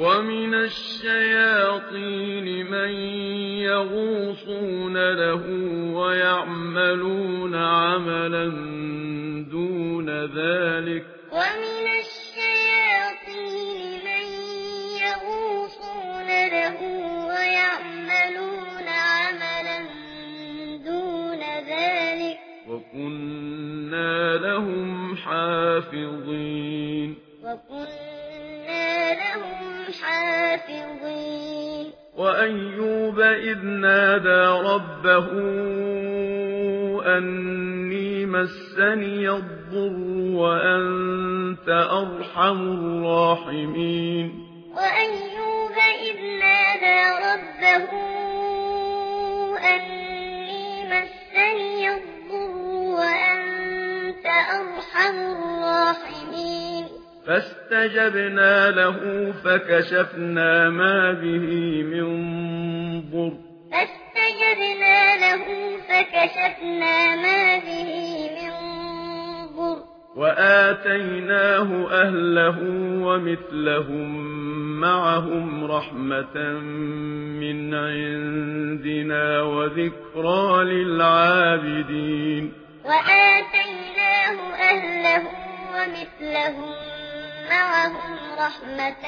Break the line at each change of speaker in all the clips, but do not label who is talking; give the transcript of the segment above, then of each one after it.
ومن الشياطين من يغوصون له ويعملون عملا دون ذلك
ومن الشياطين من يغوصون له ويعملون عملا دون ذلك
وكنا لهم حافظين
وكنا لهم حافظين
وأيوب إذ نادى ربه أني مسني الضر وأنت أرحم الراحمين. فاستجبنا له فكشفنا ما به من ضر.
فاستجبنا له فكشفنا ما به من ضر.
وآتيناه أهله ومثلهم معهم رحمة من عندنا وذكرى للعابدين.
وآتيناه أهله ومثلهم وآتيناهم رحمة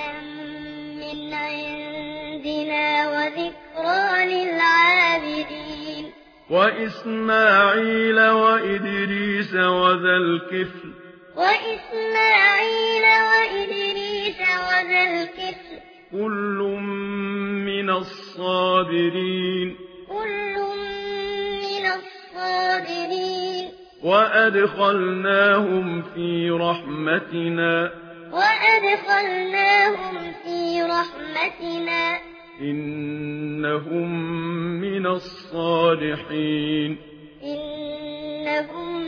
من عندنا وذكرى للعابدين.
وإسماعيل وإدريس وذا الكفل.
وإسماعيل وإدريس وذا الكفل.
كل من الصابرين.
كل من الصابرين.
وأدخلناهم في رحمتنا.
وأدخلناهم في رحمتنا.
إنهم من الصالحين.
إنهم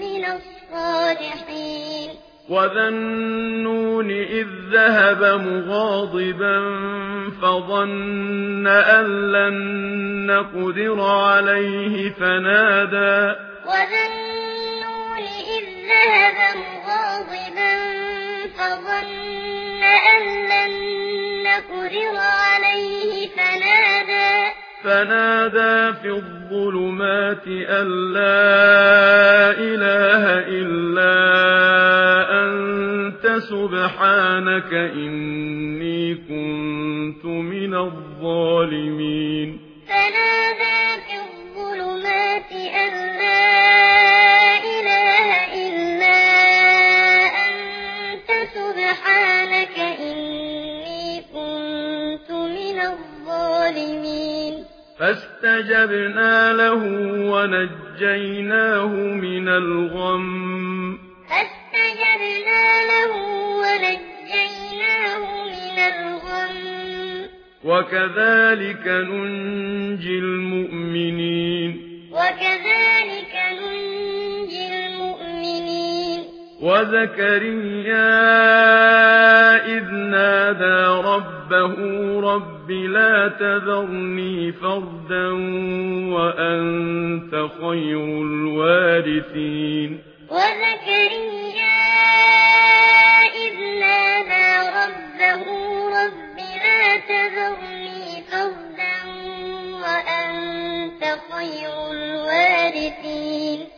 من الصالحين.
وذا النون إذ ذهب مغاضبا فظن أن لن نقدر عليه فنادى.
وذا النون إذ ذهب مغاضبا فظن أن لن نقدر عليه فنادى.
فنادى في الظلمات أن لا إله إلا أنت سبحانك إني كنت من الظالمين. فاستجبنا له ونجيناه من الغم.
فاستجبنا له ونجيناه من الغم.
وكذلك ننجي المؤمنين.
وكذلك
وَزَكَرِيَّا إِذْ نَادَى رَبَّهُ رَبِّ لَا تَذَرْنِي فَرْدًا وَأَنْتَ خَيْرُ الْوَارِثِينَ
وَزَكَرِيَّا إِذْ نَادَى رَبَّهُ رَبِّ لَا تَذَرْنِي فَرْدًا وَأَنْتَ خَيْرُ الْوَارِثِينَ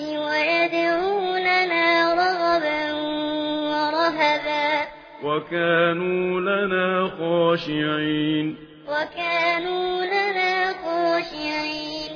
ويدعوننا رغبا ورهبا.
وكانوا لنا خاشعين.
وكانوا لنا خاشعين.